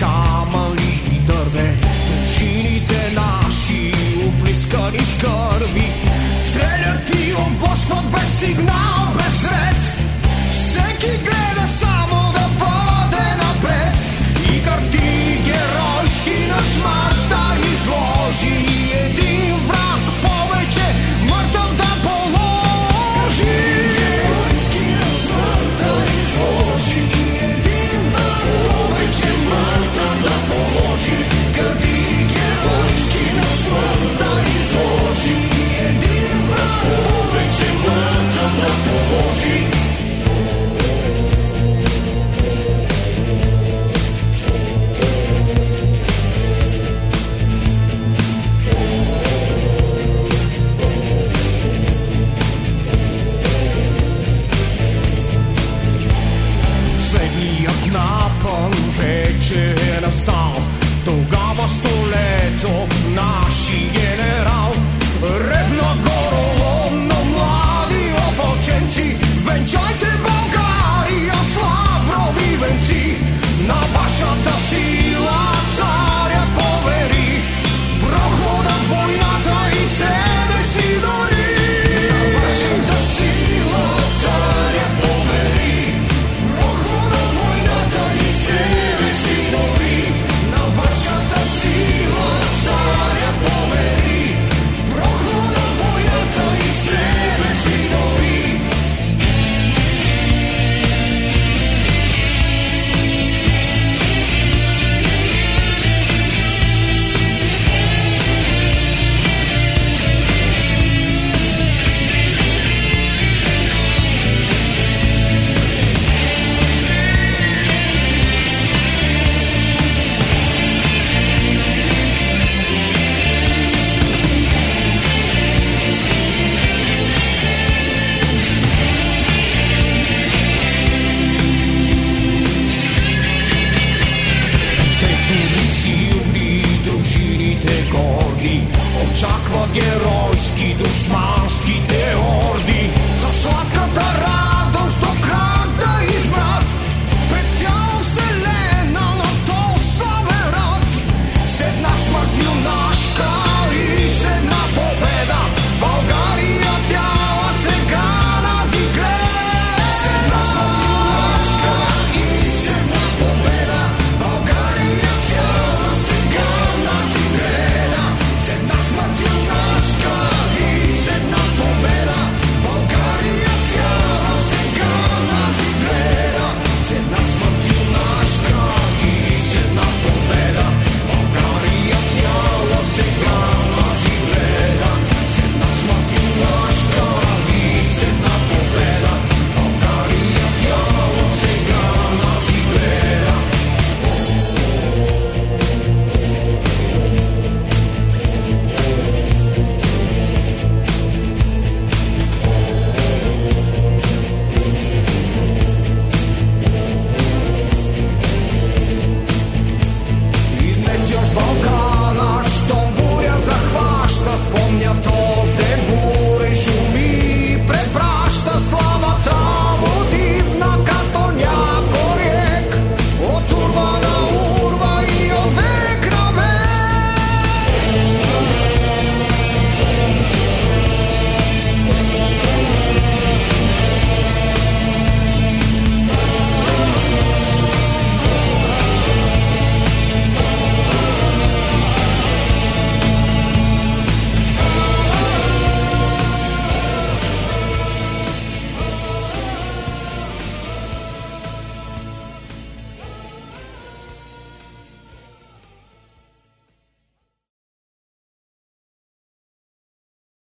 gone. je enostavno, dolgava sto letov naši je. rojski, duszmanski